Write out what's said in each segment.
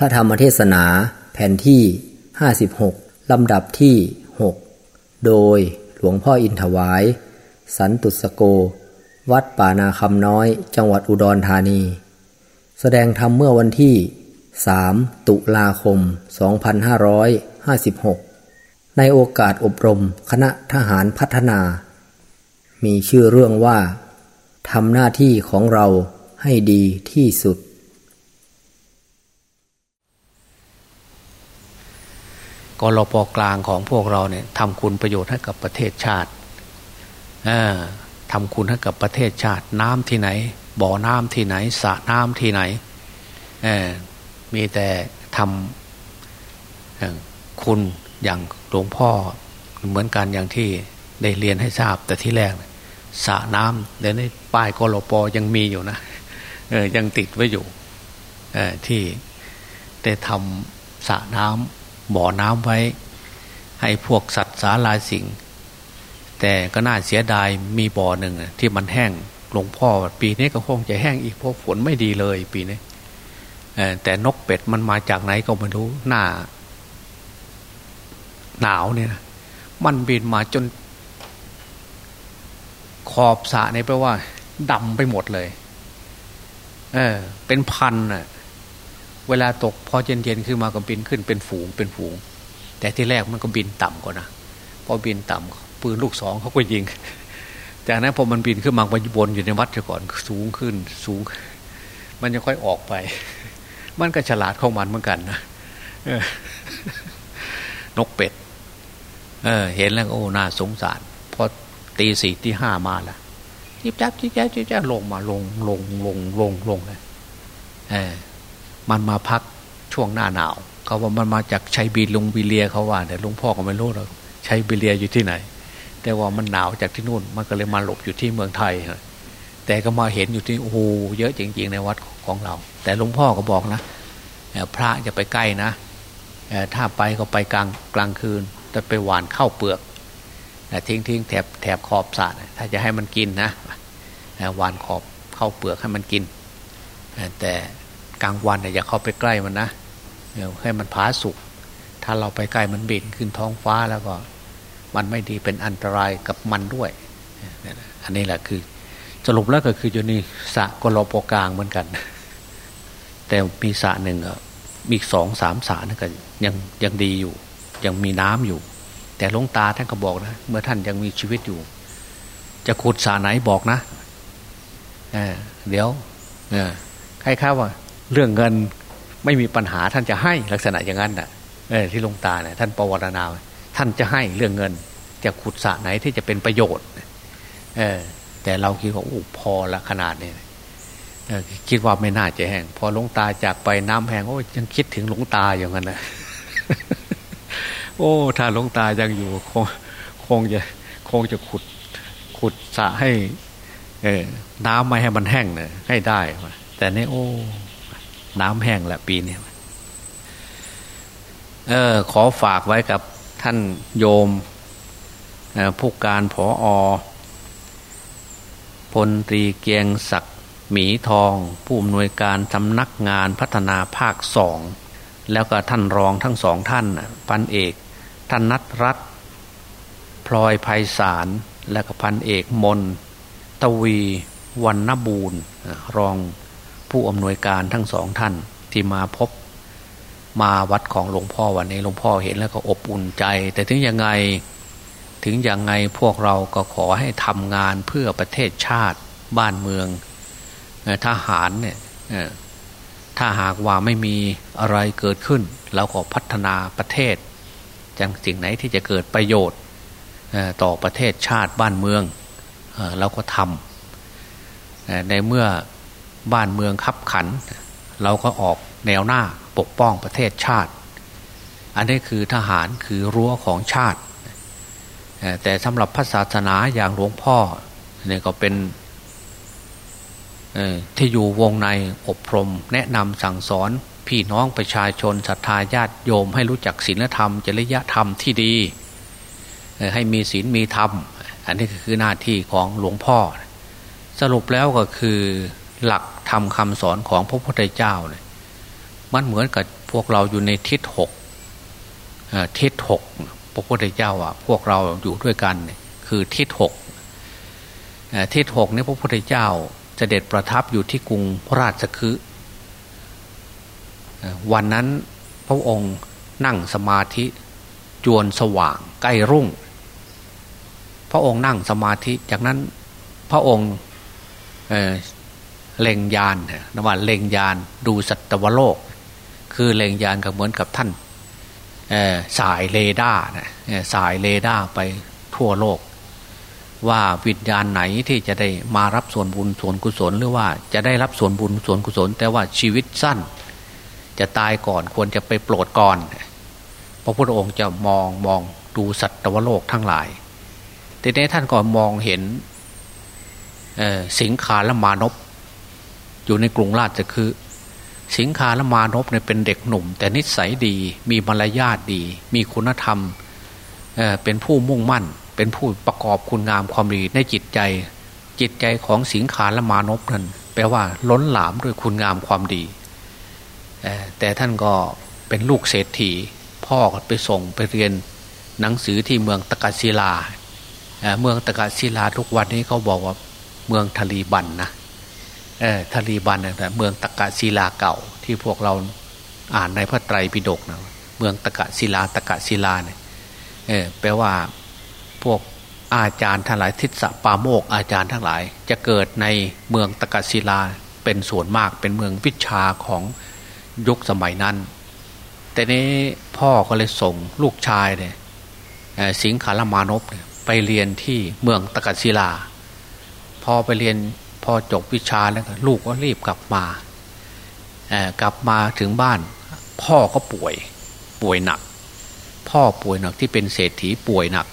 พระธรรมเทศนาแผ่นที่ 56 ลำดับที่ 6 โดยหลวงพ่ออินถวาย สันตุสโก วัดป่านาคำน้อย จังหวัดอุดรธานี แสดงธรรมเมื่อวันที่ 3 ตุลาคม 2556 ในโอกาสอบรมคณะทหารพัฒนา มีชื่อเรื่องว่าทำหน้าที่ของเราให้ดีที่สุด กรปกลางของพวกเราเนี่ยทำคุณประโยชน์ให้กับประเทศชาติทำคุณให้กับประเทศชาติ น้ำที่ไหน บ่อน้ำที่ไหนสระน้ำที่ไหนมีแต่ทำคุณอย่างหลวงพ่อเหมือนกันอย่างที่ได้เรียนให้ทราบแต่ที่แรกสระน้ำเดี๋ยวนี้ป้ายกรปยังมีอยู่นะยังติดไว้อยู่ที่ได้ทำสระน้ำ บ่อน้ำไว้ ให้พวกสัตว์สาลาสิงแต่ก็น่าเสียดายมีบ่อหนึ่งที่มันแห้งหลวงพ่อปีนี้ก็คงจะแห้งอีกเพราะฝนไม่ดีเลยปีนี้แต่นกเป็ดมันมาจากไหนก็ไม่รู้หน้า หนาวเนี่ยมันบินมาจน ขอบสระเนี่ยแปลว่าดำไปหมดเลย เออ เป็นพันอะ เวลาตกพอเย็นๆขึ้นมาก็บินขึ้นเป็นฝูงเป็นฝูง แต่ที่แรกมันก็บินต่ำก่อนะพอบินต่ำปืนลูกสองเขาก็ยิง จากนั้นพอมันบินขึ้นมาไปบนอยู่ในวัดก่อนสูงขึ้นสูง มันจะค่อยออกไป มันก็ฉลาดเข้ามันเหมือนกันนะนกเป็ด เออ เห็นแล้วโอ้น่าสงสารพอตีสี่ตีห้ามาล้วจิบจับจิบจับจิบจับลงมาลงลงลงลงลงเลยเออ มันมาพักช่วงหน้าหนาวเขาว่ามันมาจากชัยบีลุงบีเลียเขาว่าแต่หลวงพ่อก็ไม่รู้หรอกชัยบีเลียอยู่ที่ไหน แต่ว่ามันหนาวจากที่นู่น มันก็เลยมาหลบอยู่ที่เมืองไทยแต่ก็มาเห็นอยู่ที่โอ้โหเยอะจริง ๆ ในวัดของเรา แต่หลวงพ่อก็บอกนะพระจะไปใกล้นะถ้าไปก็ไปกลางกลางคืนจะไปหวานข้าวเปลือกทิ้งทิ้งแถบแถบขอบสระถ้าจะให้มันกินนะหวานขอบข้าวเปลือกให้มันกิน แต่ กลางวันอย่าเข้าไปใกล้มันนะให้มันผาสุก ถ้าเราไปใกล้มันบินขึ้นท้องฟ้าแล้วก็ มันไม่ดีเป็นอันตรายกับมันด้วย อันนี้แหละคือ สรุปแล้วก็คืออยู่นี่สระกรปกลางเหมือนกัน แต่มีสระหนึ่งมีสองสามสระนั่นก็ยังยังดีอยู่ ยังมีน้ำอยู่ แต่ลงตาท่านก็บอกนะ เมื่อท่านยังมีชีวิตอยู่ จะขุดสระไหนบอกนะเเดี๋ยวใครข้าว่า เรื่องเงินไม่มีปัญหาท่านจะให้ลักษณะอย่างนั้นน่ะที่ลงตาเนี่ยท่านปวารณา ท่านจะให้เรื่องเงิน จะขุดสระไหนที่จะเป็นประโยชน์เออแต่เราคิดว่าโอ้พอละขนาดนี้คิดว่าไม่น่าจะแห้งพอหลวงตาจากไปน้ำแห้งโอ้ยังคิดถึงหลวงตาอย่างนั้นนะโอ้ถ้าหลวงตายังอยู่คงคงจะคงจะขุดขุดสระให้ เออน้ำไม่ให้มันแห้งเนี่ยให้ได้แต่นี่โอ้ น้ำแห้งแหละปีนี้เออขอฝากไว้กับท่านโยมผู้การผออพลตรีเกียงศักดิ์หมีทอง ผู้อำนวยการสำนักงานพัฒนาภาคสอง แล้วก็ท่านรองทั้งสองท่านพันเอก ท่านนัทรัตพลอยภัยสาร และก็พันเอกมน ตวีวันนบูรณ์รอง ผู้อำนวยการทั้งสองท่านที่มาพบมาวัดของหลวงพ่อวันนี้หลวงพ่อเห็นแล้วก็อบอุ่นใจ แต่ถึงยังไงถึงย่างไงพวกเราก็ขอให้ทำงานเพื่อประเทศชาติบ้านเมืองทหารเนี่ยถ้าหากว่าไม่มีอะไรเกิดขึ้น เราก็พัฒนาประเทศจังสิ่งไหนที่จะเกิดประโยชน์ต่อประเทศชาติบ้านเมืองเราก็ทำในเมื่อ บ้านเมืองขับขัน เราก็ออกแนวหน้าปกป้องประเทศชาติ อันนี้คือทหารคือรั้วของชาติ แต่สำหรับพระศาสนาอย่างหลวงพ่อเนี่ยก็เป็นที่อยู่วงในอบรม แนะนำสั่งสอนพี่น้องประชาชนศรัทธาญาติโยม ให้รู้จักศีลธรรม จริยธรรมที่ดี ให้มีศีลมีธรรม อันนี้คือหน้าที่ของหลวงพ่อ สรุปแล้วก็คือหลัก ธรรมคำสอนของพระพุทธเจ้าเนี่ยมันเหมือนกับพวกเราอยู่ในทิศหกทิศหกพระพุทธเจ้าอะพวกเราอยู่ด้วยกันคือทิศหกทิศหกนี่พระพุทธเจ้าจะเด็ดประทับอยู่ที่กรุงราชคฤห์วันนั้นพระองค์นั่งสมาธิจวนสว่างใกล้รุ่ง พระองค์นั่งสมาธิจากนั้นพระองค์ เล็งญาณนะว่าเล็งญาณดูสัตวโลก คือเล็งญาณก็เหมือนกับท่านสายเรดาร์นะสายเรดาร์ไปทั่วโลก ว่าวิญญาณไหนที่จะได้มารับส่วนบุญส่วนกุศลหรือว่าจะได้รับส่วนบุญส่วนกุศล แต่ว่าชีวิตสั้น จะตายก่อนควรจะไปโปรดก่อนพระพุทธองค์จะมองมองดูสัตวโลกทั้งหลายแต่ในท่านก็มองเห็นสิงคาและมานพ อยู่ในกรุงราชคือ สิงคาและมานพเนี่ยเป็นเด็กหนุ่ม แต่นิสัยดี มีมารยาทดี มีคุณธรรมเเป็นผู้มุ่งมั่น เป็นผู้ประกอบคุณงามความดีในจิตใจ จิตใจของสิงคาและมานพนั้นแปลว่าล้นหลามด้วยคุณงามความดี แต่ท่านก็เป็นลูกเศรษฐี พ่อก็ไปส่งไปเรียนหนังสือที่เมืองตะกัศิลาเมืองตะกัศิลาทุกวันนี้เขาบอกว่าเมืองทลีบันนะ ทลีบันนะเมืองตะกะศิลาเก่าที่พวกเราอ่านในพระไตรปิฎกนะเมืองตะกะศิลาตะกะศิลาเนี่ยแปลว่าพวกอาจารย์ทั้งหลายทิศปาโมกอาจารย์ทั้งหลาย จะเกิดในเมืองตะกะศิลาเป็นส่วนมากเป็นเมืองวิชาของยุคสมัยนั้น แต่นี้พ่อก็เลยส่งลูกชายเนี่ยสิงคารมานพไปเรียนที่เมืองตะกัศิลา พอไปเรียน อจบวิชาแล้วลูกก็รีบกลับมากลับมาถึงบ้าน พ่อก็ป่วยป่วยหนัก พ่อป่วยหนักที่เป็นเศรษฐีป่วยหนัก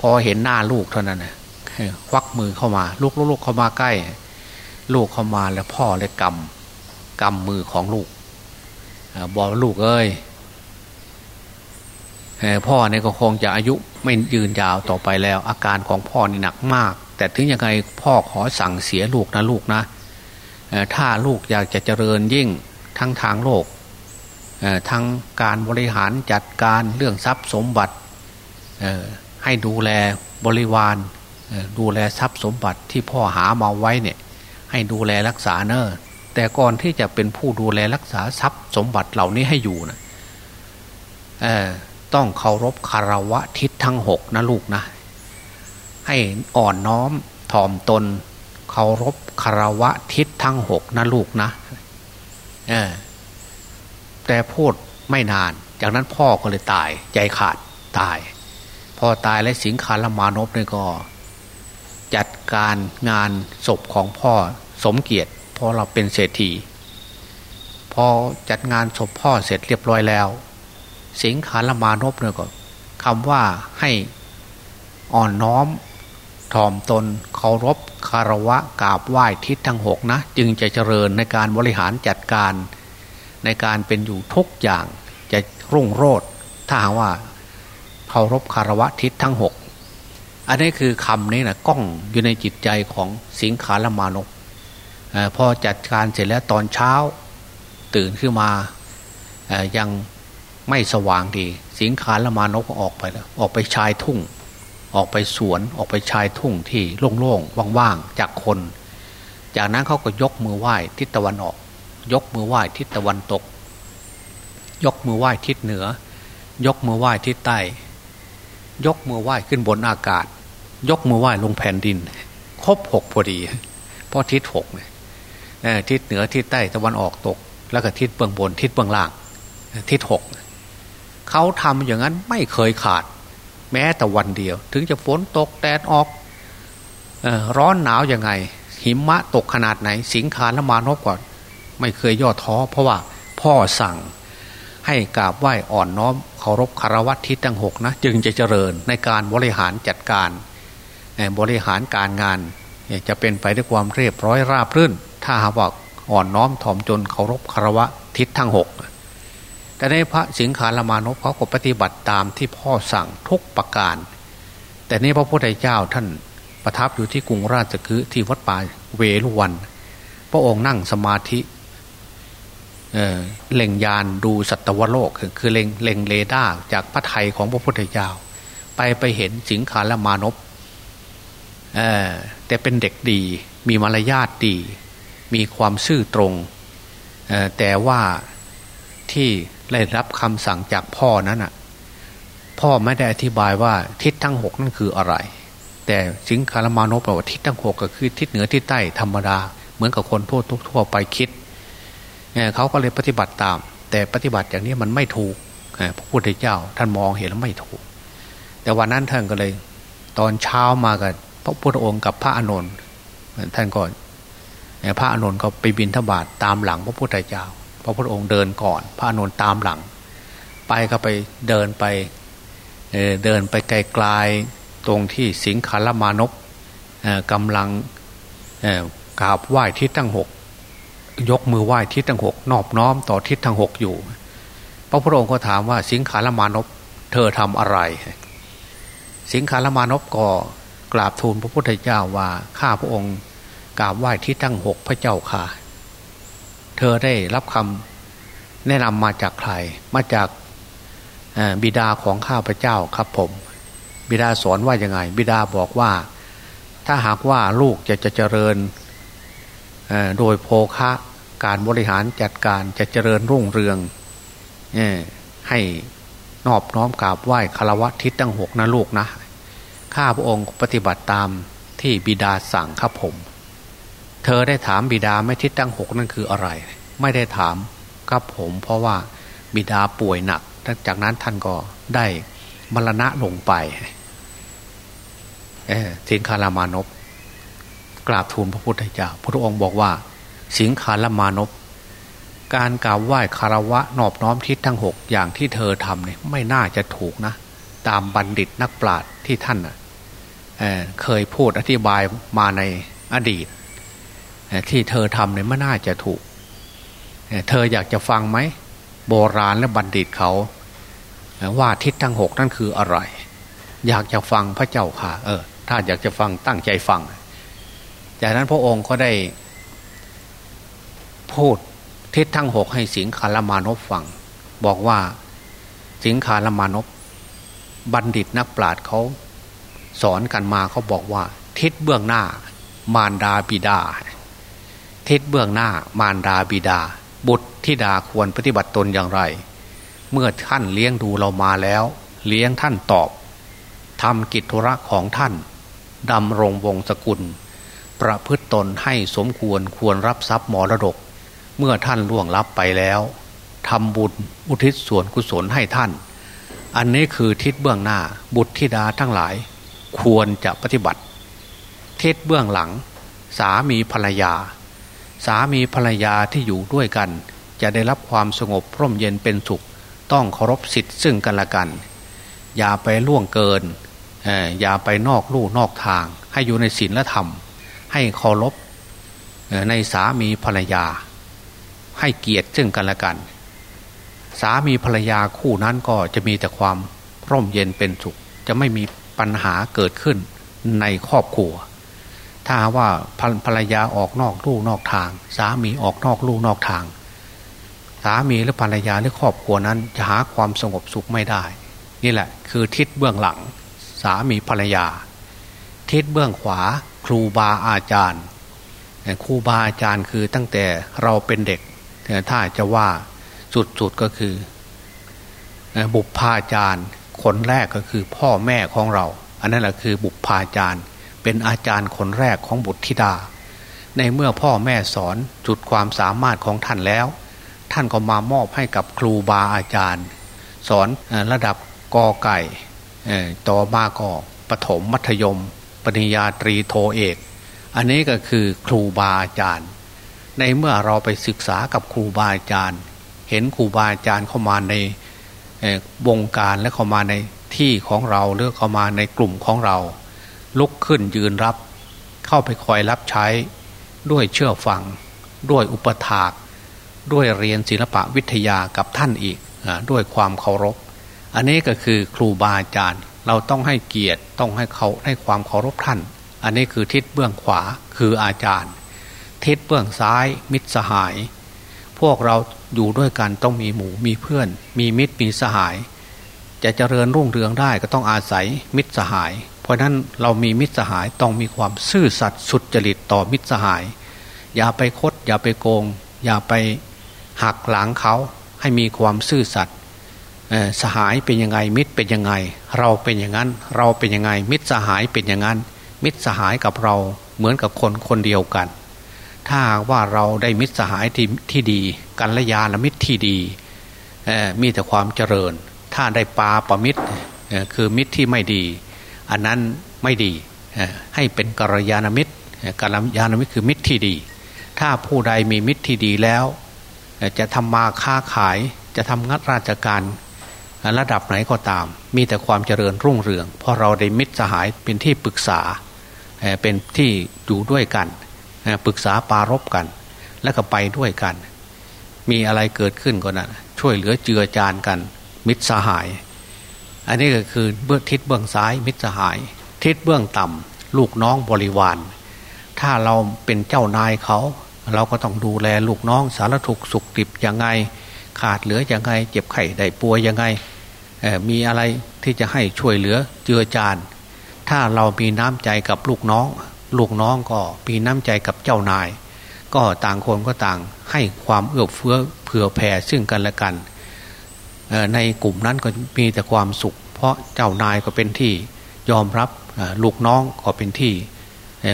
พอเห็นหน้าลูกเท่านั้นนะควักมือเข้ามา ลูกลูกเข้ามาใกล้ ลูกเข้ามาแล้วพ่อเลยกำกำมือของลูกบอกลูกเอ้ยพ่อเนี่ยก็คงจะอายุไม่ยืนยาวต่อไปแล้ว อาการของพ่อนี่หนักมาก แต่ถึงยังไงพ่อขอสั่งเสียลูกนะลูกนะถ้าลูกอยากจะเจริญยิ่งทั้งทางโลกทั้งการบริหารจัดการเรื่องทรัพย์สมบัติให้ดูแลบริวารดูแลทรัพย์สมบัติที่พ่อหามาไว้เนี่ยให้ดูแลรักษาเนอแต่ก่อนที่จะเป็นผู้ดูแลรักษาทรัพย์สมบัติเหล่านี้ให้อยู่นะต้องเคารพคารวะทิศทั้งหกนะลูกนะ ให้อ่อนน้อมถ่อมตนเคารพคารวะทิศทั้งหกนะลูกนะแต่พูดไม่นาน จากนั้นพ่อก็เลยตาย ใจขาดตาย พอตายและสิงคารมานพเนี่ยก็ จัดการงานศพของพ่อสมเกียรติพอเราเป็นเศรษฐีพอจัดงานศพพ่อเสร็จเรียบร้อยแล้ว สิงขารมานพเนี่ยก็คำว่าให้อ่อนน้อม ถ่อมตนเคารพคารวะกราบไหว้ทิศทั้งหกนะ จึงจะเจริญในการบริหารจัดการ ในการเป็นอยู่ทุกอย่างจะรุ่งโรจน์ถ้าหากว่าเคารพคารวะทิศทั้งหกอันนี้คือคำนี้นะก้องอยู่ในจิตใจของสิงขารมานพพอจัดการเสร็จแล้วตอนเช้า ตื่นขึ้นมายังไม่สว่างดี สิงคารละมานกออกไปแล้วออกไปชายทุ่ง ออกไปสวนออกไปชายทุ่งที่โล่งๆว่างๆจากคน จากนั้นเขาก็ยกมือไหว้ทิศตะวันออก ยกมือไหว้ทิศตะวันตก ยกมือไหว้ทิศเหนือ ยกมือไหว้ทิศใต้ ยกมือไหว้ขึ้นบนอากาศ ยกมือไหว้ลงแผ่นดิน ครบหกพอดีเพราะทิศหกเนี่ยทิศเหนือทิศใต้ตะวันออกตก แล้วก็ทิศเบื้องบนทิศเบื้องล่าง ทิศหกเขาทำอย่างนั้นไม่เคยขาด แม้แต่วันเดียว ถึงจะฝนตกแดดออกร้อนหนาวยังไง หิมะตกขนาดไหน สิงคารละมานพก่อน ไม่เคยย่อท้อ เพราะว่าพ่อสั่งให้กราบไหว้อ่อนน้อมเคารพคารวะทิศทั้งหกนะจึงจะเจริญในการบริหารจัดการบริหารการงานจะเป็นไปด้วยความเรียบร้อยราบรื่น ถ้าหากว่าอ่อนน้อมถ่อมจนเคารพคารวะทิศทั้งหก แต่ในพระสิงขารมานพเขาก็ปฏิบัติตามที่พ่อสั่งทุกประการ แต่นี้พระพุทธเจ้าท่านประทับอยู่ที่กรุงราชคฤห์ที่วัดป่าเวลุวัน พระองค์นั่งสมาธิเล็งยานดูสัตวโลก คือเล็งเล็งเรดาจากพระไทยของพระพุทธเจ้า ไปไปเห็นสิงคาและมานพแต่เป็นเด็กดีมีมารยาทดี มีความซื่อตรง แต่ว่าที่ ได้รับคำสั่งจากพ่อนั้นอะ พ่อไม่ได้อธิบายว่าทิศทั้งหกนั่นคืออะไร แต่สิงคารมานพบอกว่าทิศทั้งหกก็คือทิศเหนือทิศใต้ธรรมดา เหมือนกับคนทั่วทั่วไปคิดเขาก็เลยปฏิบัติตาม แต่ปฏิบัติอย่างนี้มันไม่ถูกพระพุทธเจ้า ท่านมองเห็นแล้วไม่ถูก แต่วันนั้นท่านก็เลย ตอนเช้ามากับพระพุทธองค์กับพระอานนท์ท่านก็พระอานนท์ก็ไปบินทบาทตามหลังพระพุทธเจ้า ระพุทธองค์เดินก่อน พระอานนท์ตามหลัง ไปก็ไปเดินไปเเดินไปไกลๆตรงที่สิงคารมานพกำลังกราบไหว้ทิศทั้งหกยกมือไหว้ทิศทั้งหกนอบน้อมต่อทิศทั้งหกอยู่ พระพุทธองค์ก็ถามว่าสิงคารมานพเธอทำอะไร สิงคารมานพก็กราบทูลพระพุทธเจ้าว่าข้าพระองค์กราบไหว้ทิศทั้งหกพระเจ้าค่ะ เธอได้รับคำแนะนำมาจากใคร มาจากบิดาของข้าพเจ้าครับผม บิดาสอนว่ายังไง บิดาบอกว่า ถ้าหากว่าลูกจะจะเจริญโดยโภคะการบริหารจัดการจะเจริญรุ่งเรืองให้นอบน้อมกราบไหว้คารวะทิศตั้งหกนะลูกนะ ข้าพระองค์ปฏิบัติตามที่บิดาสั่งครับผม เธอได้ถามบิดาไม่ทิศตั้งหกนั่นคืออะไร ไม่ได้ถามครับผมเพราะว่าบิดาป่วยหนัก จากนั้นท่านก็ได้มรณะลงไปสินคารามานพกราบทูลพระพุทธเจ้า พระองค์บอกว่า สิงคารามานพการกราบไหว้คารวะนอบน้อมทิศทั้งหกอย่างที่เธอทำเนี่ยไม่น่าจะถูกนะ ตามบัณฑิตนักปราชญ์ที่ท่านเเคยพูดอธิบายมาในอดีต ที่เธอทำเนี่ยไม่น่าจะถูก เธออยากจะฟังไหม โบราณและบัณฑิตเขา ว่าทิศทั้งหกนั่นคืออะไร อยากจะฟังพระเจ้าค่ะ เออ ถ้าอยากจะฟังตั้งใจฟัง จากนั้นพระองค์ก็ได้ พูดทิศทั้งหกให้สิงคารมานพฟัง บอกว่าสิงคารมานพบัณฑิตนักปราชญ์เขาสอนกันมาเขาบอกว่า ทิศเบื้องหน้ามารดาบิดา ทิศเบื้องหน้ามารดาบิดา บุตรธิดาควรปฏิบัติตนอย่างไร เมื่อท่านเลี้ยงดูเรามาแล้ว เลี้ยงท่านตอบทำกิจธุระของท่านดำรงวงศกุล ประพฤตตนให้สมควรควรรับทรัพย์มรดก เมื่อท่านล่วงลับไปแล้วทำบุญอุทิศส่วนกุศลให้ท่าน อันนี้คือทิศเบื้องหน้าบุตรธิดาทั้งหลาย ควรจะปฏิบัติ ทิศเบื้องหลัง สามีภรรยา สามีภรรยาที่อยู่ด้วยกัน จะได้รับความสงบร่มเย็นเป็นสุข ต้องเคารพสิทธิ์ซึ่งกันและกัน อย่าไปล่วงเกินอย่าไปนอกลู่นอกทาง ให้อยู่ในศีลและธรรม ให้เคารพในสามีภรรยา ให้เกียรติซึ่งกันและกัน สามีภรรยาคู่นั้นก็จะมีแต่ความร่มเย็นเป็นสุข จะไม่มีปัญหาเกิดขึ้นในครอบครัว ถ้าว่าภรรยาออกนอกลู่นอกทาง สามีออกนอกลู่นอกทาง สามีหรือภรรยาหรือครอบครัวนั้นจะหาความสงบสุขไม่ได้ นี่แหละ คือทิศเบื้องหลัง สามีภรรยา ทิศเบื้องขวา ครูบาอาจารย์ครูบาอาจารย์คือตั้งแต่เราเป็นเด็กถ้าจะว่าสุดๆก็คือ บุพาจารย์คนแรกก็คือพ่อแม่ของเรา อันนั้นแหละคือบุพาจารย์ เป็นอาจารย์คนแรกของบุตรธิดา ในเมื่อพ่อแม่สอนจุดความสามารถของท่านแล้ว ท่านก็มามอบให้กับครูบาอาจารย์ สอนระดับกอไก่ต่อมาก็ปถมมัธยม ปริญญาตรีโทเอก อันนี้ก็คือครูบาอาจารย์ ในเมื่อเราไปศึกษากับครูบาอาจารย์ เห็นครูบาอาจารย์เข้ามาในวงการและเข้ามาในที่ของเราหรือเข้ามาในกลุ่มของเรา ลุกขึ้นยืนรับ เข้าไปคอยรับใช้ด้วยเชื่อฟัง ด้วยอุปถาก ด้วยเรียนศิลปะวิทยากับท่านอีกด้วยความเคารพ อันนี้ก็คือครูบาอาจารย์เราต้องให้เกียรติต้องให้เขาให้ความเคารพท่าน อันนี้คือทิศเบื้องขวาคืออาจารย์ ทิศเบื้องซ้ายมิตรสหาย พวกเราอยู่ด้วยกันต้องมีหมู่มีเพื่อน มีมิตรมีสหาย จะเจริญรุ่งเรืองได้ก็ต้องอาศัยมิตรสหาย ราะนั้นเรามีมิตรสหายต้องมีความซื่อสัตย์สุดจริตต่อมิตรสหาย อย่าไปคด อย่าไปโกง อย่าไปหักหลังเขาให้มีความซื่อสัตย์สหายเป็นยังไงมิตรเป็นยังไง เราเป็นอย่างนั้น เราเป็นยังไง มิตรสหายเป็นอย่างนั้น มิตรสหายกับเราเหมือนกับคนคนเดียวกัน ถ้าว่าเราได้มิตรสหายที่ที่ดีกันละยาละมิตรที่ดีมีแต่ความเจริญ ถ้าได้ปาประมิตรคือมิตรที่ไม่ดี อันนั้นไม่ดีให้เป็นกัลยาณมิตรกัลยาณมิตรคือมิตรที่ดี ถ้าผู้ใดมีมิตรที่ดีแล้ว จะทำมาค้าขายจะทำงัดราชการระดับไหนก็ตาม มีแต่ความเจริญรุ่งเรือง เพราะเราได้มิตรสหายเป็นที่ปรึกษาเป็นที่อยู่ด้วยกันปรึกษาปารบกัน แล้วก็ไปด้วยกัน มีอะไรเกิดขึ้นก็นั้นช่วยเหลือเจือจานกัน มิตรสหาย อันนี้ก็คือเบื้องทิศเบื้องซ้ายมิตรสหาย ทิศเบื้องต่ำลูกน้องบริวาร ถ้าเราเป็นเจ้านายเขา เราก็ต้องดูแลลูกน้องสารถุกสุขดิบยังไง ขาดเหลือยังไง เจ็บไข้ได้ป่วยยังไงมีอะไรที่จะให้ช่วยเหลือเจือจาน ถ้าเรามีน้ำใจกับลูกน้อง ลูกน้องก็มีน้ำใจกับเจ้านาย ก็ต่างคนก็ต่างให้ความเอื้อเฟื้อเผื่อแผ่ซึ่งกันและกัน ในกลุ่มนั้นก็มีแต่ความสุข เพราะเจ้านายก็เป็นที่ยอมรับลูกน้องก็เป็นที่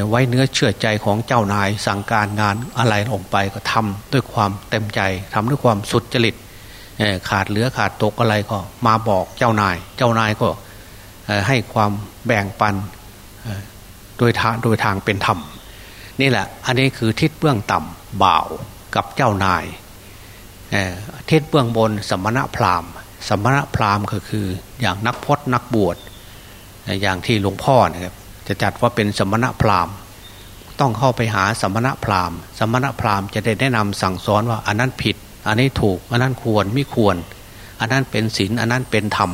ไว้เนื้อเชื่อใจของเจ้านายสั่งการงานอะไรลงไปก็ทำด้วยความเต็มใจทำด้วยความสุดจริตขาดเหลือขาดตกอะไรก็มาบอกเจ้านาย เจ้านายก็ให้ความแบ่งปันโดยทางโดยทางเป็นธรรม นี่แหละ อันนี้คือทิศเบื้องต่ำบ่าวกับเจ้านาย เทศเบื้องบนสมณะพราหมณ์ สมณะพราหมณ์ก็คืออย่างนักพจนักบวชอย่างที่หลวงพ่อนะครับจะจัดว่าเป็นสมณะพราหมณ์ ต้องเข้าไปหาสมณะพราหมณ์ สมณะพราหมณ์จะได้แนะนำสั่งสอนว่าอันนั้นผิด อันนี้ถูก อันนั้นควรไม่ควร อันนั้นเป็นศีลอันนั้นเป็นธรรม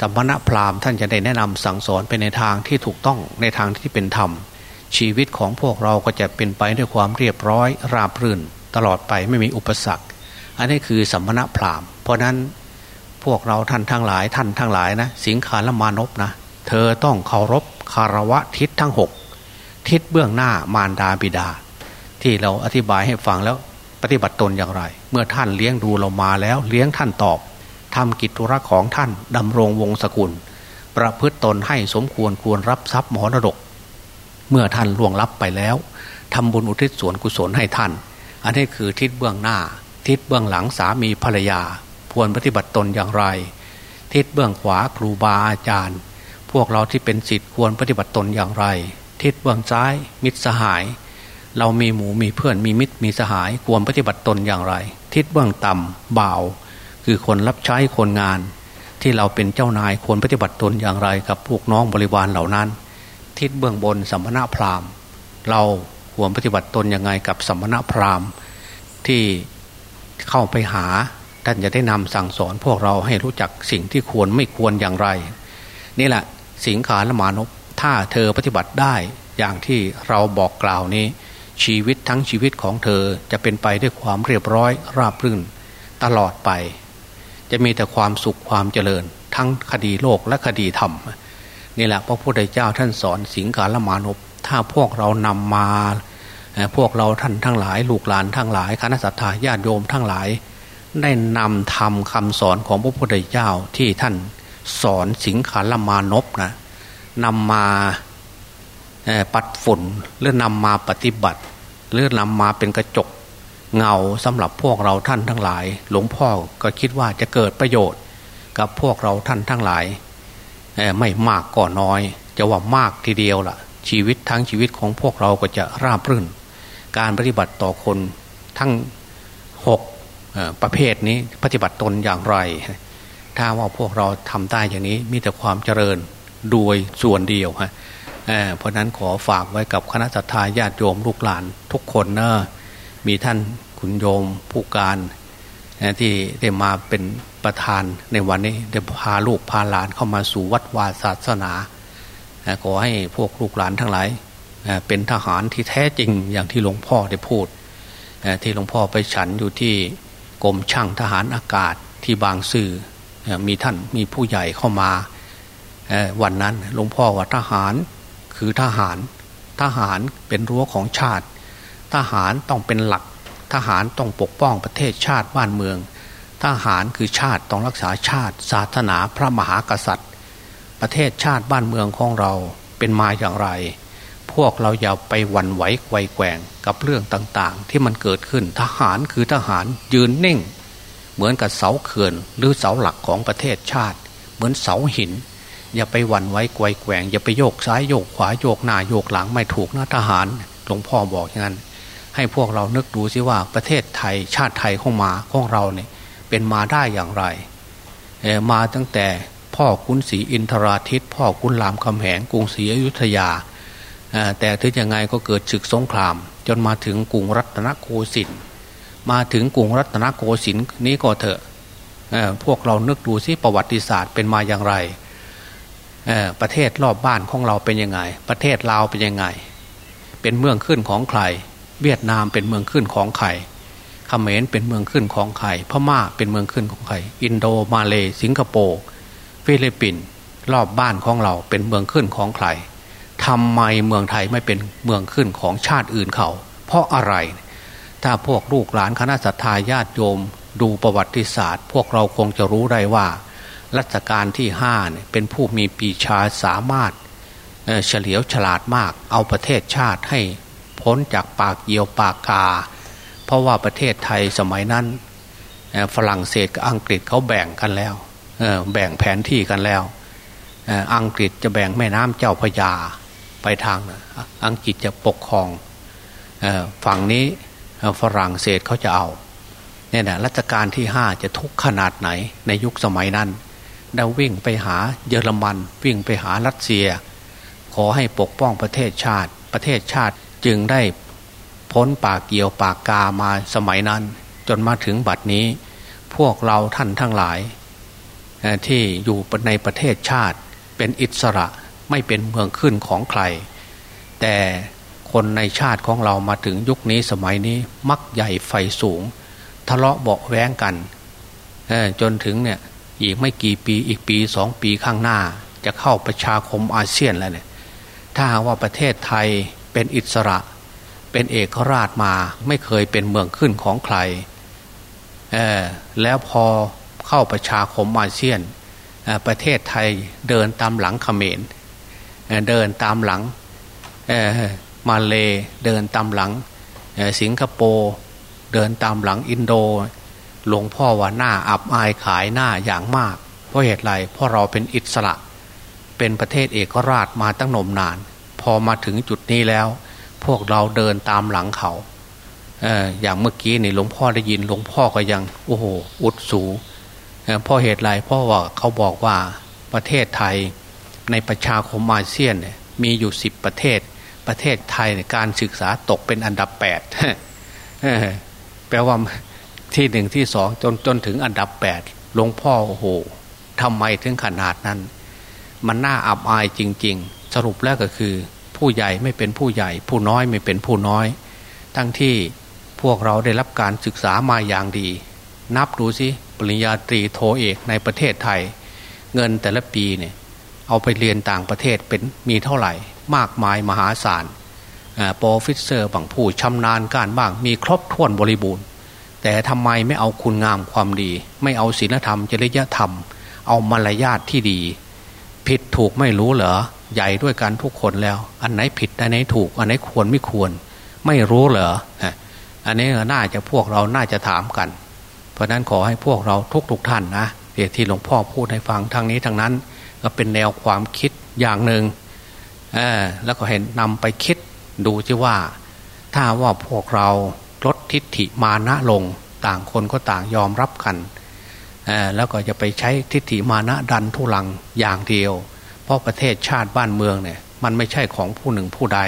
สมณะพราหมณ์ท่านจะได้แนะนำสั่งสอนไปในทางที่ถูกต้องในทางที่เป็นธรรม ชีวิตของพวกเราก็จะเป็นไปด้วยความเรียบร้อยราบรื่น ตลอดไปไม่มีอุปสรรค อันนี้คือสมณะพราหมณ์ เพราะนั้นพวกเราท่านทั้งหลายท่านทั้งหลายนะสิงคาละมานพนะเธอต้องเคารพคารวะทิศทั้งหกทิศเบื้องหน้ามารดาบิดา ที่เราอธิบายให้ฟังแล้วปฏิบัติตนอย่างไร เมื่อท่านเลี้ยงดูเรามาแล้ว เลี้ยงท่านตอบทำกิจธุระของท่านดำรงวงศกุล ประพฤติตนให้สมควรควรรับทรัพย์มรดก เมื่อท่านล่วงลับไปแล้วทำบุญอุทิศส่วนกุศลให้ท่าน อันนี้คือทิศเบื้องหน้า ทิศเบื้องหลังสามีภรรยาควรปฏิบัติตนอย่างไร ทิศเบื้องขวาครูบาอาจารย์ พวกเราที่เป็นสิทธิ์ควรปฏิบัติตนอย่างไร ทิศเบื้องซ้าย มิตรสหาย เรามีหมูมีเพื่อนมีมิตรมีสหายควรปฏิบัติตนอย่างไร ทิศเบื้องต่ำบ่าว คือคนรับใช้คนงาน ที่เราเป็นเจ้านายควรปฏิบัติตนอย่างไรกับพวกน้องบริวารเหล่านั้น ทิศเบื้องบนสัมมณพราหมณ์ เราควรปฏิบัติตนยังไงกับสัมมณพราหมณ์ที่ เข้าไปหาท่านจะได้นำสั่งสอนพวกเราให้รู้จักสิ่งที่ควรไม่ควรอย่างไร นี่แหละสิงขารมานพถ้าเธอปฏิบัติได้อย่างที่เราบอกกล่าวนี้ ชีวิตทั้งชีวิตของเธอจะเป็นไปด้วยความเรียบร้อยราบรื่นตลอดไป จะมีแต่ความสุขความเจริญ ทั้งคดีโลกและคดีธรรมนี่แหละพระพุทธเจ้าท่านสอนสิงขารมานพถ้าพวกเรานำมา พวกเราท่านทั้งหลาย ลูกหลานทั้งหลายคณะสัตยาญาติโยมทั้งหลาย ได้นำทำคำสอนของพระพุทธเจ้าที่ท่านสอนสิงขารมานพนะนำมาปัดฝุ่นหรือนำมาปฏิบัติหรือนำมาเป็นกระจกเงาสำหรับพวกเราท่านทั้งหลาย หลวงพ่อก็คิดว่าจะเกิดประโยชน์ กับพวกเราท่านทั้งหลาย ไม่มากก็น้อย จะว่ามากทีเดียวละ่ะ ชีวิตทั้งชีวิตของพวกเราก็จะราบรื่น การปฏิบัติต่อคนทั้งหกประเภทนี้ปฏิบัติตนอย่างไร ถ้าว่าพวกเราทำได้อย่างนี้มีแต่ความเจริญโดยส่วนเดียวฮะเพราะนั้นขอฝากไว้กับคณะสัตยาญาติโยมลูกหลานทุกคนนะมีท่านคุณโยมผู้การที่ได้มาเป็นประธานในวันนี้ได้พาลูกพาหลานเข้ามาสู่วัดวาศาสนา ขอให้พวกลูกหลานทั้งหลาย เป็นทหารที่แท้จริงอย่างที่หลวงพ่อได้พูด ที่หลวงพ่อไปฉันอยู่ที่กรมช่างทหารอากาศที่บางซื่อมีท่านมีผู้ใหญ่เข้ามาวันนั้นหลวงพ่อว่าทหารคือทหารทหารเป็นรั้วของชาติ ทหารต้องเป็นหลัก ทหารต้องปกป้องประเทศชาติบ้านเมือง ทหารคือชาติต้องรักษาชาติ ศาสนาพระมหากษัตริย์ ประเทศชาติบ้านเมืองของเราเป็นมาอย่างไร พวกเราอย่าไปหวั่นไหวไกวแกว่งกับเรื่องต่างๆ ที่มันเกิดขึ้นทหารคือทหารยืนนิ่ง เหมือนกับเสาเขื่อนหรือเสาหลักของประเทศชาติ เหมือนเสาหิน อย่าไปหวั่นไหวไกวแกว่ง อย่าไปโยกซ้ายโยกขวาโยกหน้าโยกหลังไม่ถูกนะทหารหลวงพ่อบอกอย่างนั้น ให้พวกเรานึกดูสิว่าประเทศไทยชาติไทยของมาของเราเนี่ยเป็นมาได้อย่างไรมาตั้งแต่พ่อคุณศรีอินทราทิตพ่อคุณรามคำแหงกรุงศรีอยุธยา แต่ถึงยังไงก็เกิดศึกสงคราม จนมาถึงกรุงรัตนโกสินทร์มาถึงกรุงรัตนโกสินทร์นี้ก็เถอะพวกเรานึกดูสิประวัติศาสตร์เป็นมาอย่างไร ประเทศรอบบ้านของเราเป็นยังไง ประเทศลาวเป็นยังไง เป็นเมืองขึ้นของใคร เวียดนามเป็นเมืองขึ้นของใครเขมรเป็นเมืองขึ้นของใครพม่าเป็นเมืองขึ้นของใครอินโดมาเลสิงคโปร์ฟิลิปปินส์รอบบ้านของเราเป็นเมืองขึ้นของใคร ทำไมเมืองไทยไม่เป็นเมืองขึ้นของชาติอื่นเขา เพราะอะไร ถ้าพวกลูกหลานคณะสัตยาญาติโยม ดูประวัติศาสตร์ พวกเราคงจะรู้ได้ว่า รัชกาลที่ห้าเนี่ยเป็นผู้มีปีชาสามารถเฉลียวฉลาดมาก เอาประเทศชาติให้พ้นจากปากเยียวปากกา เพราะว่าประเทศไทยสมัยนั้นฝรั่งเศสกับอังกฤษเขาแบ่งกันแล้วแบ่งแผนที่กันแล้ว อังกฤษจะแบ่งแม่น้ำเจ้าพยา ไปทางอังกฤษจะปกครองฝั่งนี้ฝรั่งเศสเขาจะเอาเนี่ยนะรัชกาลที่ห้าจะทุกขนาดไหนในยุคสมัยนั้นได้วิ่งไปหาเยอรมันวิ่งไปหารัสเซีย ขอให้ปกป้องประเทศชาติ ประเทศชาติจึงได้พ้นปากเกี่ยวปากกามาสมัยนั้น จนมาถึงบัดนี้ พวกเราท่านทั้งหลายที่อยู่ในประเทศชาติเป็นอิสระ ไม่เป็นเมืองขึ้นของใคร แต่คนในชาติของเรามาถึงยุคนี้สมัยนี้มักใหญ่ไฟสูง ทะเลาะเบาแว้งกันจนถึงเนี่ยอีกไม่กี่ปีอีกปีสองปีข้างหน้า จะเข้าประชาคมอาเซียนแล้วเนี่ยถ้าว่าประเทศไทยเป็นอิสระ เป็นเอกราชมาไม่เคยเป็นเมืองขึ้นของใครแล้วพอเข้าประชาคมอาเซียนประเทศไทยเดินตามหลังเขมร เดินตามหลังมาเลเดินตามหลัง สิงคโปร์เดินตามหลังอินโด หลวงพ่อว่าหน้าอับอายขายหน้าอย่างมาก เพราะเหตุไรเพราะเราเป็นอิสระ เป็นประเทศเอกราชมาตั้งนมนาน พอมาถึงจุดนี้แล้ว พวกเราเดินตามหลังเขาเอออย่างเมื่อกี้นี่หลวงพ่อได้ยินหลวงพ่อก็ยัง โอ้โหอุดสูเพราะเหตุไรเพราะว่าเขาบอกว่าประเทศไทย ในประชาคมอาเซียนเนี่ยมีอยู่สิบประเทศ ประเทศไทยการศึกษาตกเป็นอันดับแปดแปลว่าที่หนึ่งที่สองจนจนถึงอันดับแปดหลวงพ่อโอ้โหทำไมถึงขนาดนั้น มันน่าอับอายจริง ๆ สรุปแล้วก็คือ ผู้ใหญ่ไม่เป็นผู้ใหญ่ ผู้น้อยไม่เป็นผู้น้อย ทั้งที่พวกเราได้รับการศึกษามาอย่างดี นับดูสิปริญญาตรีโทเอกในประเทศไทย เงินแต่ละปีเนี่ย เอาไปเรียนต่างประเทศเป็นมีเท่าไหร่ มากมายมหาศาล professor บ้างผู้ชำนาญการบ้างมีครบถ้วนบริบูรณ์ แต่ทำไมไม่เอาคุณงามความดี ไม่เอาศีลธรรมจริยธรรม เอามารยาทที่ดี ผิดถูกไม่รู้เหรอใหญ่ด้วยกันทุกคนแล้ว อันไหนผิดอันไหนถูก อันไหนควรไม่ควร ไม่รู้เหรออันนี้น่าจะพวกเราน่าจะถามกัน เพราะนั้นขอให้พวกเราทุกๆทท่านนะเดี๋ยวที่หลวงพ่อพูดให้ฟังทางนี้ทางนั้น ก็เป็นแนวความคิดอย่างหนึ่งแล้วก็เห็นนำไปคิดดูจิว่า ถ้าว่าพวกเราลดทิฏฐิมานะลงต่างคนก็ต่างยอมรับกันแล้วก็จะไปใช้ทิฏฐิมานะดันทุลังอย่างเดียว เพราะประเทศชาติบ้านเมืองเนี่ยมันไม่ใช่ของผู้หนึ่งผู้ใด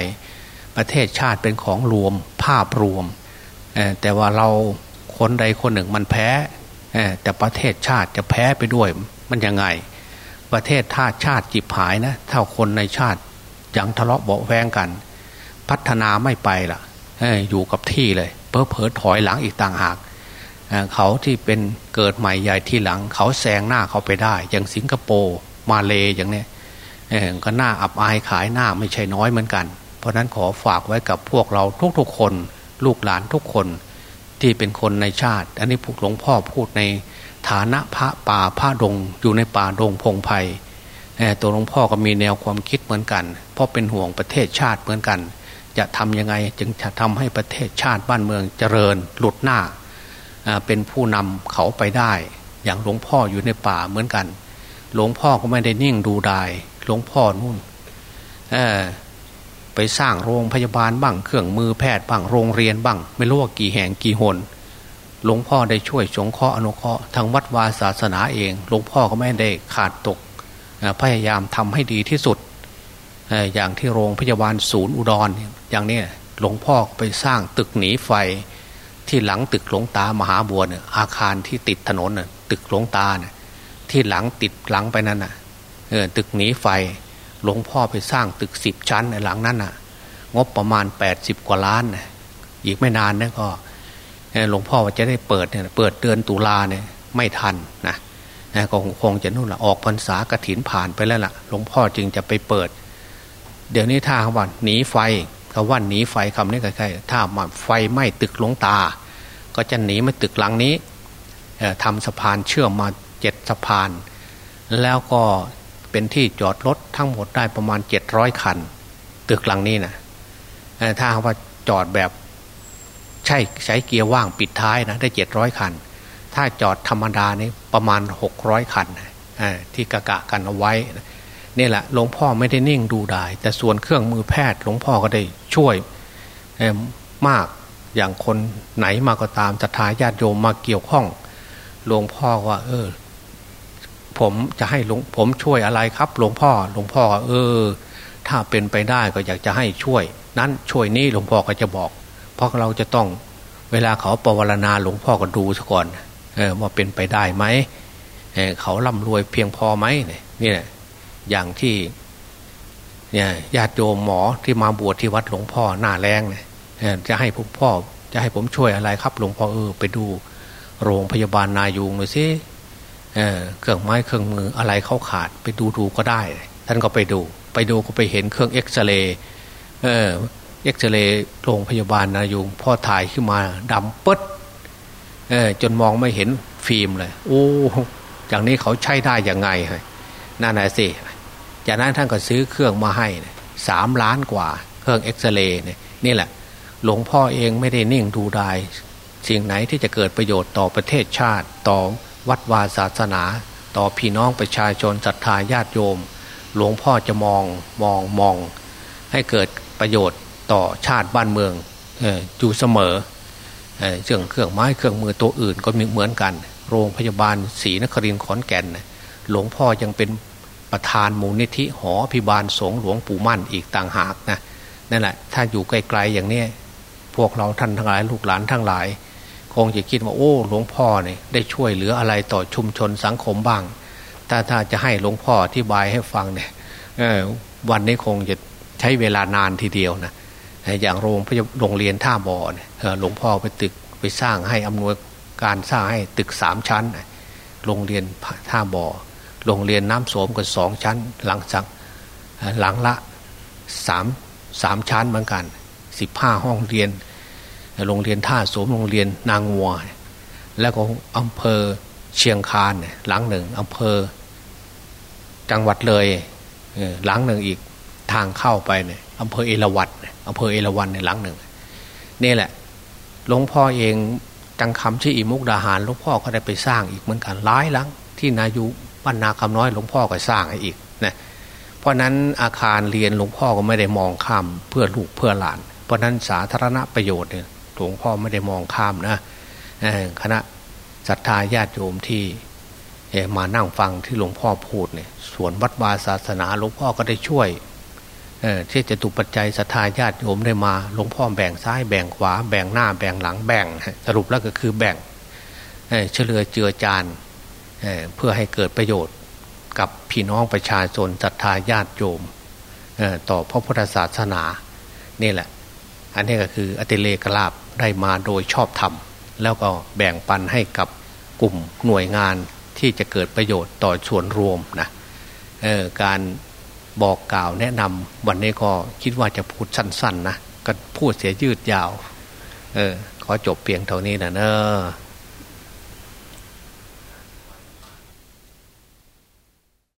ประเทศชาติเป็นของรวมภาพรวม แต่ว่าเราคนใดคนหนึ่งมันแพ้แต่ประเทศชาติจะแพ้ไปด้วยมันยังไง ประเทศชาชาติจิบหายนะเท่าคนในชาติยังทะเลาะเบาแวงกัน พัฒนาไม่ไปล่ะอยู่กับที่เลยเพอเพอถอยหลังอีกต่างหากเขาที่เป็นเกิดใหม่ใหญ่ที่หลัง เขาแซงหน้าเขาไปได้ อย่างสิงคโปร์มาเลอย่างนี้ก็หน้าอับอายขายหน้าไม่ใช่น้อยเหมือนกัน เพราะนั้นขอฝากไว้กับพวกเราทุกๆคน ลูกหลานทุกคนที่เป็นคนในชาติ อันนี้พวกหลวงพ่อพูดใน ฐานะพระป่าพระดง อยู่ในป่าดงพงไพ่ตัวหลวงพ่อก็มีแนวความคิดเหมือนกัน เพราะเป็นห่วงประเทศชาติเหมือนกัน จะทำยังไงจึงจะทำให้ประเทศชาติบ้านเมืองเจริญหลุดหน้า เป็นผู้นำเขาไปได้ อย่างหลวงพ่ออยู่ในป่าเหมือนกัน หลวงพ่อก็ไม่ได้นิ่งดูดายหลวงพ่อนู่นไปสร้างโรงพยาบาลบ้างเครื่องมือแพทย์บ้างโรงเรียนบ้าง ไม่รู้ว่ากี่แห่งกี่หน หลวงพ่อได้ช่วยสงเคราะห์อนุเคราะห์ทางวัดวาศาสนาเอง หลวงพ่อก็ไม่ได้ขาดตกพยายามทำให้ดีที่สุด อย่างที่โรงพยาบาลศูนย์อุดรอย่างนี้หลวงพ่อไปสร้างตึกหนีไฟ ที่หลังตึกหลวงตามหาบัวเนี่ยอาคารที่ติดถนนน่ะตึกหลวงตาเนี่ยที่หลังติดหลังไปนั่นน่ะเออตึกหนีไฟ หลวงพ่อไปสร้างตึกสิบชั้นในหลังนั้นน่ะ งบประมาณแปดสิบกว่าล้านน่ะอีกไม่นานนะก็ หลวงพ่อว่าจะได้เปิดเนี่ยเปิดเดือนตุลาเนี่ยไม่ทันนะก็คงจะนู่นละออกพรรษากระถินผ่านไปแล้วล่ะ หลวงพ่อจึงจะไปเปิด เดี๋ยวนี้ถ้าว่าหนีไฟคำว่าหนีไฟคำนี้ใครๆถ้ามาไฟไหม้ตึกหลวงตา ก็จะหนีมาตึกหลังนี้ทำสะพานเชื่อมมาเจ็ดสะพาน แล้วก็เป็นที่จอดรถทั้งหมดได้ประมาณเจ็ดร้อยคัน ตึกหลังนี้นะถ้าว่าจอดแบบ ใช่ใช้เกียร์ว่างปิดท้ายนะได้เจ็ดร้อยคัน ถ้าจอดธรรมดานี่ประมาณหกร้อยคันที่กะกะกันเอาไว้นี่แหละหลวงพ่อไม่ได้นิ่งดูได้แต่ส่วนเครื่องมือแพทย์หลวงพ่อก็ได้ช่วยมากอย่างคนไหนมาก็ตามศรัทธาญาติโยมมาเกี่ยวข้องหลวงพ่อว่า เออ ผมจะให้หลวงผมช่วยอะไรครับ หลวงพ่อหลวงพ่อ เออ ถ้าเป็นไปได้ก็อยากจะให้ช่วย นั้นช่วยนี่หลวงพ่อก็จะบอก เพราะเราจะต้องเวลาเขาปวารณาหลวงพ่อก็ดูซะก่อนเออว่าเป็นไปได้ไหมเเขาร่ำรวยเพียงพอไหมเนี่ยนี่แหละอย่างที่เนี่ยญาติโยมหมอที่มาบวชที่วัดหลวงพ่อหน้าแรงเนี่ยจะให้ผมพ่อจะให้ผมช่วยอะไรครับหลวงพ่อเออไปดูโรงพยาบาลนายูงหน่อยสิเเครื่องไม้เครื่องมืออะไรเขาขาดไปดูดูก็ได้ ท่านก็ไปดู ไปดูก็ไปเห็นเครื่องเอ็กซเรย์ เอ็กซเรย์โรงพยาบาลนายูงพ่อถ่ายขึ้นมาดำปึ๊ดเออจนมองไม่เห็นฟิล์มเลย โอ้อย่างนี้เขาใช้ได้ยังไงฮะนั่นแหะสิจากนั้นท่านก็ซื้อเครื่องมาให้สามล้านกว่า เครื่องเอ็กซเรย์เนี่ยนี่แหละ หลวงพ่อเองไม่ได้นิ่งดูดายสิ่งไหนที่จะเกิดประโยชน์ต่อประเทศชาติ ต่อวัดวาศาสนา ต่อพี่น้องประชาชนศรัทธาญาติโยม หลวงพ่อจะมองมองมอง ให้เกิดประโยชน์ ต่อชาติบ้านเมืองอยู่เสมอเครื่องเครื่องไม้เครื่องมือตัวอื่นก็มีเหมือนกัน โรงพยาบาลศรีนครินทร์ขอนแก่น หลวงพ่อยังเป็นประธานมูลนิธิหอพิบาลสงหลวงปู่มั่นอีกต่างหากนะนั่นแหละถ้าอยู่ไกลๆอย่างนี้พวกเราท่านทั้งหลายลูกหลานทั้งหลาย คงจะคิดว่าโอ้หลวงพ่อเนี่ยได้ช่วยเหลืออะไรต่อชุมชนสังคมบ้าง ถ้าถ้าจะให้หลวงพ่ออธิบายให้ฟังเนี่ยวันนี้คงจะใช้เวลานานทีเดียวนะ อย่างโรงพยาโรงเรียนท่าบ่อเนี่ยหลวงพ่อไปตึกไปสร้างให้อำนวยการสร้างให้ตึกสามชั้น โรงเรียนท่าบ่อ โรงเรียนน้ำโสมก็สองชั้น หลังจากหลังละสามสามชั้นเหมือนกันสิบห้าห้องเรียน โรงเรียนท่าโสมโรงเรียนนางงัว แล้วก็อำเภอเชียงคานหลังหนึ่งอำเภอ จังหวัดเลยหลังหนึ่งอีกทางเข้าไปเนี่ยอำเภอเอราวัณ อำเภอเอราวัณในหลังหนึ่งนี่แหละหลวงพ่อเองจังคำที่อิมุกดาหารหลวงพ่อก็ได้ไปสร้างอีกเหมือนกันหลายหลัง ที่นายุบ้านนาคำน้อยหลวงพ่อก็สร้างให้อีกนะเพราะนั้นอาคารเรียนหลวงพ่อก็ไม่ได้มองข้ามเพื่อลูกเพื่อหลาน เพราะนั้นสาธารณประโยชน์เนี่ยหลวงพ่อไม่ได้มองข้ามนะคณะศรัทธาญาติโยมที่มานั่งฟังที่หลวงพ่อพูดเนี่ยส่วนวัดวาศาสนาหลวงพ่อก็ได้ช่วย ที่จะตุปัจจัยศรัทธาญาติโยมได้มาหลวงพ่อแบ่งซ้ายแบ่งขวา แบ่งหน้าแบ่งหลังแบ่ง สรุปแล้วก็คือแบ่งเฉลือเจือจานเพื่อให้เกิดประโยชน์กับพี่น้องประชาชนศรัทธาญาติโยมต่อพระพุทธศาสนานี่แหละ อันนี้ก็คืออติเลกลาบได้มาโดยชอบธรรม แล้วก็แบ่งปันให้กับกลุ่มหน่วยงานที่จะเกิดประโยชน์ต่อส่วนรวมนะการ บอกกล่าวแนะนำวันนี้ก็คิดว่าจะพูดสั้นๆนะก็พูดเสียยืดยาว เออขอจบเพียงเท่านี้นะเนอะ